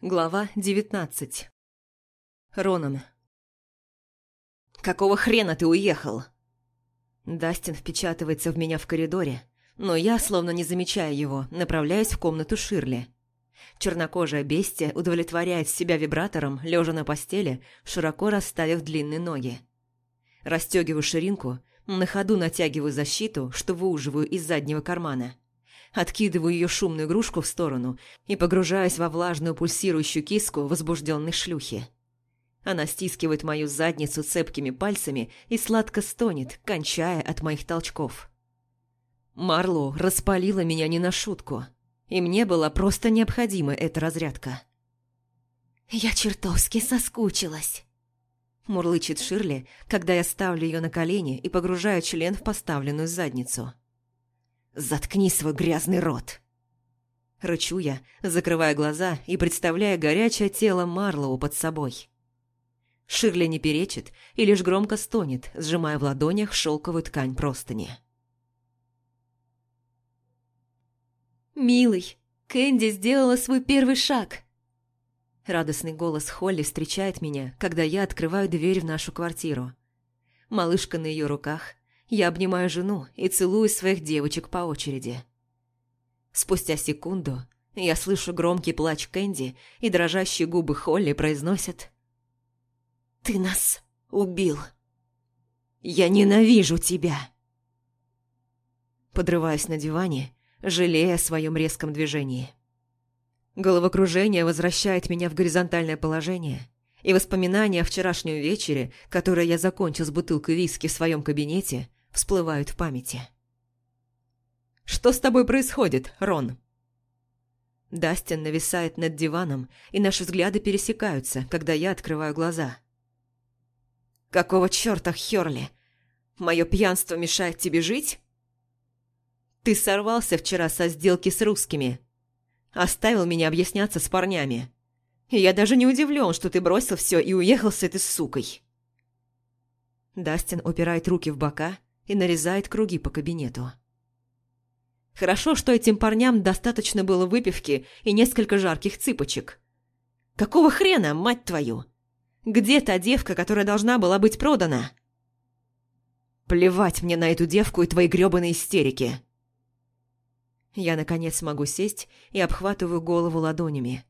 Глава 19 Ронан «Какого хрена ты уехал?» Дастин впечатывается в меня в коридоре, но я, словно не замечая его, направляюсь в комнату Ширли. Чернокожая бестия удовлетворяет себя вибратором, лежа на постели, широко расставив длинные ноги. Растегиваю ширинку, на ходу натягиваю защиту, что выуживаю из заднего кармана – откидываю ее шумную игрушку в сторону и погружаюсь во влажную пульсирующую киску возбужденной шлюхи. Она стискивает мою задницу цепкими пальцами и сладко стонет, кончая от моих толчков. Марло распалила меня не на шутку, и мне была просто необходима эта разрядка. «Я чертовски соскучилась», – мурлычет Ширли, когда я ставлю ее на колени и погружаю член в поставленную задницу. «Заткни свой грязный рот!» Рычу я, закрывая глаза и представляя горячее тело Марлоу под собой. Ширли не перечит и лишь громко стонет, сжимая в ладонях шелковую ткань простыни. «Милый, Кэнди сделала свой первый шаг!» Радостный голос Холли встречает меня, когда я открываю дверь в нашу квартиру. Малышка на ее руках, я обнимаю жену и целую своих девочек по очереди. Спустя секунду я слышу громкий плач Кэнди, и дрожащие губы Холли произносят «Ты нас убил! Я ненавижу тебя!» Подрываюсь на диване, жалея о своем резком движении. Головокружение возвращает меня в горизонтальное положение, и воспоминания о вчерашнем вечере, которое я закончил с бутылкой виски в своем кабинете, всплывают в памяти. «Что с тобой происходит, Рон?» Дастин нависает над диваном, и наши взгляды пересекаются, когда я открываю глаза. «Какого чёрта, Хёрли? Мое пьянство мешает тебе жить?» «Ты сорвался вчера со сделки с русскими. Оставил меня объясняться с парнями. И я даже не удивлен, что ты бросил все и уехал с этой сукой». Дастин упирает руки в бока и нарезает круги по кабинету. Хорошо, что этим парням достаточно было выпивки и несколько жарких цыпочек. Какого хрена, мать твою? Где та девка, которая должна была быть продана? Плевать мне на эту девку и твои грёбаные истерики. Я, наконец, могу сесть и обхватываю голову ладонями.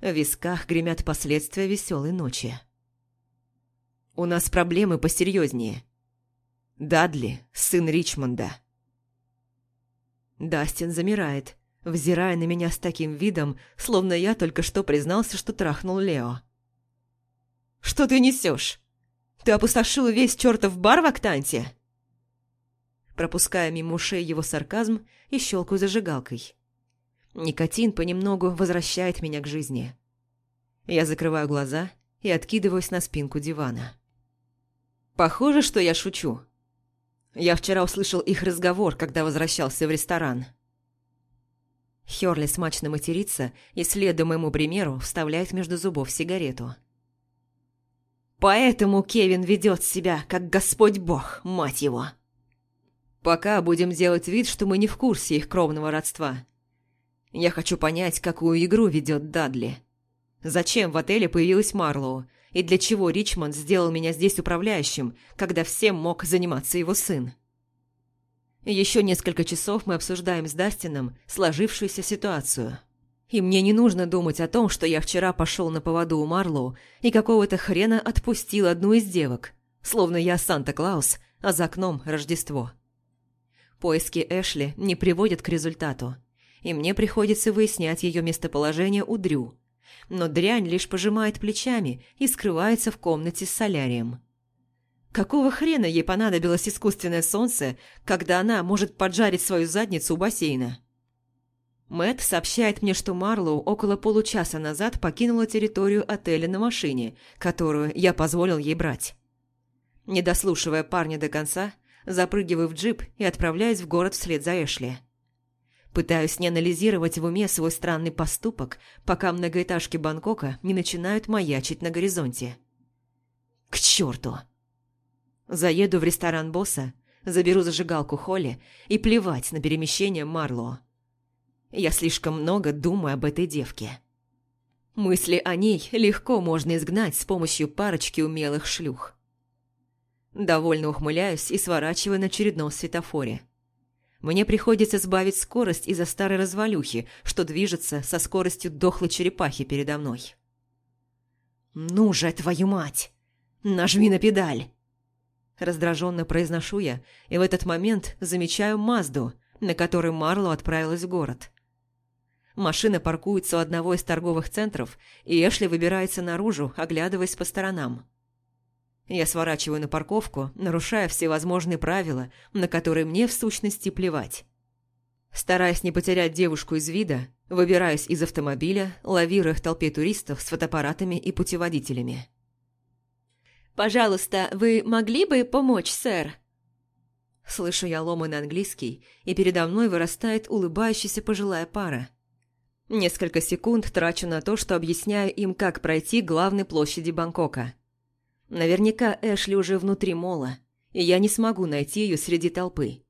В висках гремят последствия веселой ночи. У нас проблемы посерьезнее. Дадли, сын Ричмонда. Дастин замирает, взирая на меня с таким видом, словно я только что признался, что трахнул Лео. «Что ты несешь? Ты опустошил весь чертов бар в Актанте?» Пропуская мимо ушей его сарказм и щелкаю зажигалкой. Никотин понемногу возвращает меня к жизни. Я закрываю глаза и откидываюсь на спинку дивана. Похоже, что я шучу. Я вчера услышал их разговор, когда возвращался в ресторан. Хёрли смачно матерится и, следуя моему примеру, вставляет между зубов сигарету. «Поэтому Кевин ведет себя, как Господь Бог, мать его!» «Пока будем делать вид, что мы не в курсе их кровного родства. Я хочу понять, какую игру ведет Дадли. Зачем в отеле появилась Марлоу, и для чего Ричмонд сделал меня здесь управляющим, когда всем мог заниматься его сын. Еще несколько часов мы обсуждаем с Дастином сложившуюся ситуацию. И мне не нужно думать о том, что я вчера пошел на поводу у Марлоу и какого-то хрена отпустил одну из девок, словно я Санта-Клаус, а за окном Рождество. Поиски Эшли не приводят к результату, и мне приходится выяснять ее местоположение у Дрю – но дрянь лишь пожимает плечами и скрывается в комнате с солярием. Какого хрена ей понадобилось искусственное солнце, когда она может поджарить свою задницу у бассейна? Мэт сообщает мне, что Марлоу около получаса назад покинула территорию отеля на машине, которую я позволил ей брать. Не дослушивая парня до конца, запрыгиваю в джип и отправляюсь в город вслед за Эшли. Пытаюсь не анализировать в уме свой странный поступок, пока многоэтажки Бангкока не начинают маячить на горизонте. К черту! Заеду в ресторан босса, заберу зажигалку Холли и плевать на перемещение Марло. Я слишком много думаю об этой девке. Мысли о ней легко можно изгнать с помощью парочки умелых шлюх. Довольно ухмыляюсь и сворачиваю на очередном светофоре. Мне приходится сбавить скорость из-за старой развалюхи, что движется со скоростью дохлой черепахи передо мной. «Ну же, твою мать! Нажми на педаль!» Раздраженно произношу я, и в этот момент замечаю Мазду, на которой Марло отправилась в город. Машина паркуется у одного из торговых центров, и Эшли выбирается наружу, оглядываясь по сторонам. Я сворачиваю на парковку, нарушая все возможные правила, на которые мне в сущности плевать. Стараясь не потерять девушку из вида, выбираюсь из автомобиля, лавируя в толпе туристов с фотоаппаратами и путеводителями. «Пожалуйста, вы могли бы помочь, сэр?» Слышу я ломанный английский, и передо мной вырастает улыбающаяся пожилая пара. Несколько секунд трачу на то, что объясняю им, как пройти главной площади Бангкока. Наверняка Эшли уже внутри мола, и я не смогу найти ее среди толпы.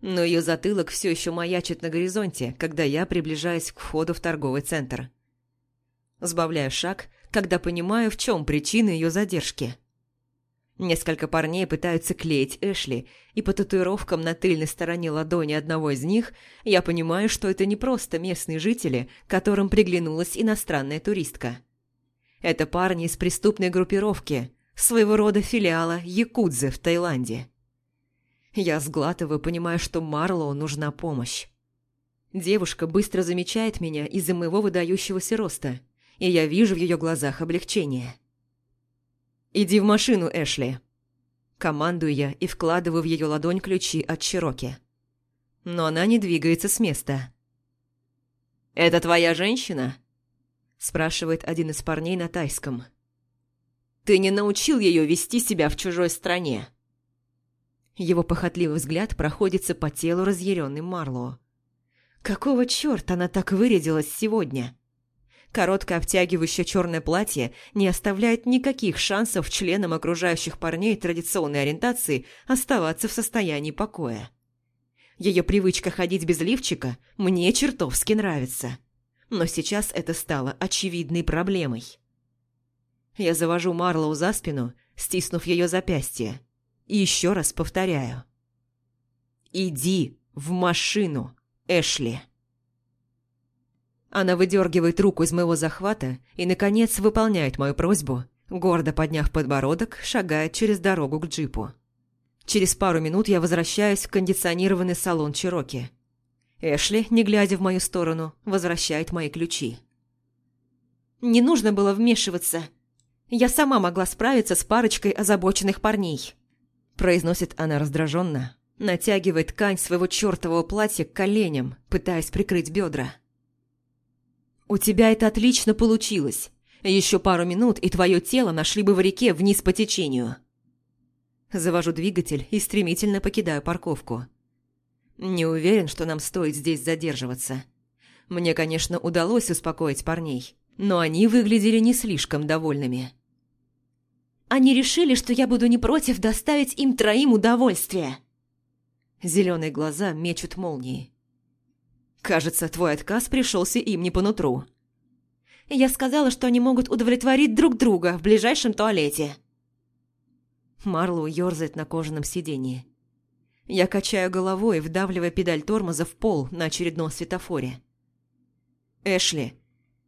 Но ее затылок все еще маячит на горизонте, когда я приближаюсь к входу в торговый центр. Сбавляю шаг, когда понимаю, в чем причина ее задержки. Несколько парней пытаются клеить Эшли, и по татуировкам на тыльной стороне ладони одного из них я понимаю, что это не просто местные жители, которым приглянулась иностранная туристка. Это парни из преступной группировки, своего рода филиала Якудзы в Таиланде. Я сглатываю, понимая, что Марлоу нужна помощь. Девушка быстро замечает меня из-за моего выдающегося роста, и я вижу в ее глазах облегчение. «Иди в машину, Эшли!» Командую я и вкладываю в ее ладонь ключи от Чироки. Но она не двигается с места. «Это твоя женщина?» спрашивает один из парней на тайском. «Ты не научил ее вести себя в чужой стране?» Его похотливый взгляд проходится по телу разъяренным Марлоу. «Какого черта она так вырядилась сегодня?» Короткое обтягивающее черное платье не оставляет никаких шансов членам окружающих парней традиционной ориентации оставаться в состоянии покоя. Ее привычка ходить без лифчика мне чертовски нравится. Но сейчас это стало очевидной проблемой. Я завожу Марлоу за спину, стиснув ее запястье. И еще раз повторяю. «Иди в машину, Эшли!» Она выдергивает руку из моего захвата и, наконец, выполняет мою просьбу, гордо подняв подбородок, шагает через дорогу к джипу. Через пару минут я возвращаюсь в кондиционированный салон Чироки. Эшли, не глядя в мою сторону, возвращает мои ключи. «Не нужно было вмешиваться. Я сама могла справиться с парочкой озабоченных парней», произносит она раздраженно, натягивает ткань своего чертового платья к коленям, пытаясь прикрыть бедра. «У тебя это отлично получилось. Еще пару минут, и твое тело нашли бы в реке вниз по течению». Завожу двигатель и стремительно покидаю парковку. Не уверен, что нам стоит здесь задерживаться. Мне, конечно, удалось успокоить парней, но они выглядели не слишком довольными. Они решили, что я буду не против доставить им троим удовольствие. Зеленые глаза мечут молнии. Кажется, твой отказ пришелся им не по нутру. Я сказала, что они могут удовлетворить друг друга в ближайшем туалете. Марлоу ерзает на кожаном сиденье. Я качаю головой, вдавливая педаль тормоза в пол на очередном светофоре. Эшли,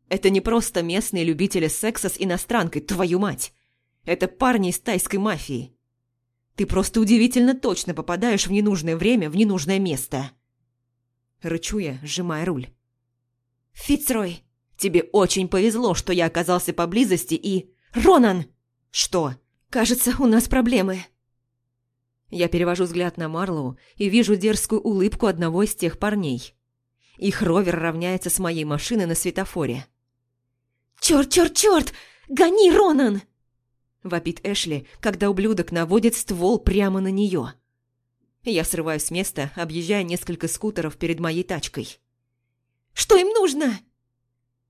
это не просто местные любители секса с иностранкой, твою мать. Это парни из тайской мафии. Ты просто удивительно точно попадаешь в ненужное время в ненужное место. Рычу я, сжимая руль. «Фицрой, тебе очень повезло, что я оказался поблизости и...» «Ронан!» «Что?» «Кажется, у нас проблемы». Я перевожу взгляд на Марлоу и вижу дерзкую улыбку одного из тех парней. Их ровер равняется с моей машиной на светофоре. «Чёрт, чёрт, чёрт! Гони, Ронан!» Вопит Эшли, когда ублюдок наводит ствол прямо на нее. Я срываюсь с места, объезжая несколько скутеров перед моей тачкой. «Что им нужно?»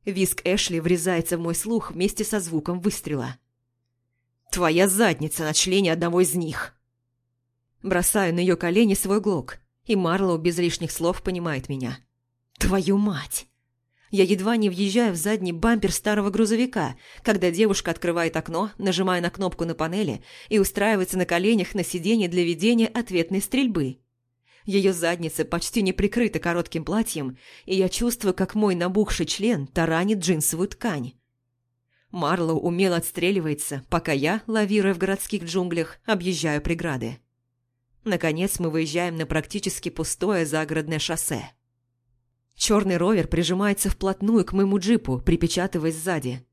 Виск Эшли врезается в мой слух вместе со звуком выстрела. «Твоя задница на члене одного из них!» Бросаю на ее колени свой глок, и Марлоу без лишних слов понимает меня. «Твою мать! Я едва не въезжаю в задний бампер старого грузовика, когда девушка открывает окно, нажимая на кнопку на панели и устраивается на коленях на сиденье для ведения ответной стрельбы. Ее задница почти не прикрыта коротким платьем, и я чувствую, как мой набухший член таранит джинсовую ткань. Марлоу умело отстреливается, пока я, лавируя в городских джунглях, объезжаю преграды. Наконец мы выезжаем на практически пустое загородное шоссе. Черный ровер прижимается вплотную к моему джипу, припечатываясь сзади.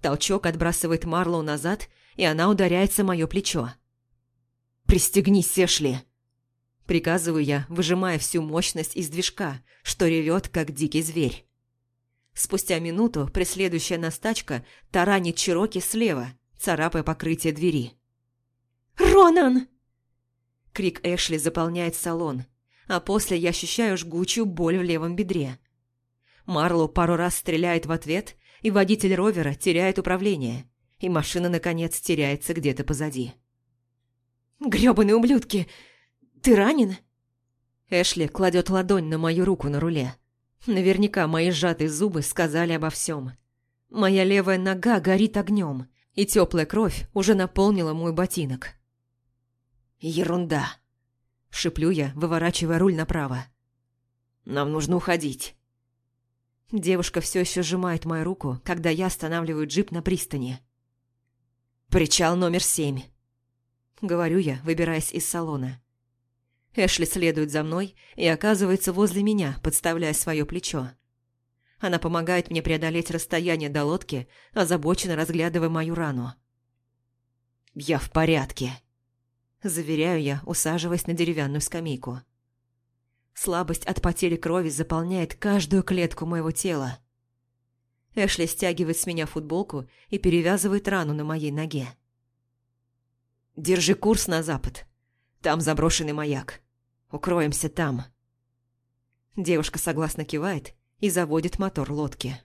Толчок отбрасывает Марлоу назад, и она ударяется мое плечо. «Пристегнись, Эшли!» Приказываю я, выжимая всю мощность из движка, что ревет, как дикий зверь. Спустя минуту преследующая нас тачка таранит Чироки слева, царапая покрытие двери. «Ронан!» Крик Эшли заполняет салон, а после я ощущаю жгучую боль в левом бедре. Марло пару раз стреляет в ответ, и водитель ровера теряет управление, и машина, наконец, теряется где-то позади. «Грёбаные ублюдки! Ты ранен?» Эшли кладет ладонь на мою руку на руле. Наверняка мои сжатые зубы сказали обо всем. Моя левая нога горит огнем, и теплая кровь уже наполнила мой ботинок. «Ерунда!» – шиплю я, выворачивая руль направо. «Нам нужно уходить». Девушка все еще сжимает мою руку, когда я останавливаю джип на пристани. «Причал номер семь», — говорю я, выбираясь из салона. Эшли следует за мной и оказывается возле меня, подставляя свое плечо. Она помогает мне преодолеть расстояние до лодки, озабоченно разглядывая мою рану. «Я в порядке», – заверяю я, усаживаясь на деревянную скамейку. Слабость от потери крови заполняет каждую клетку моего тела. Эшли стягивает с меня футболку и перевязывает рану на моей ноге. «Держи курс на запад. Там заброшенный маяк. Укроемся там». Девушка согласно кивает и заводит мотор лодки.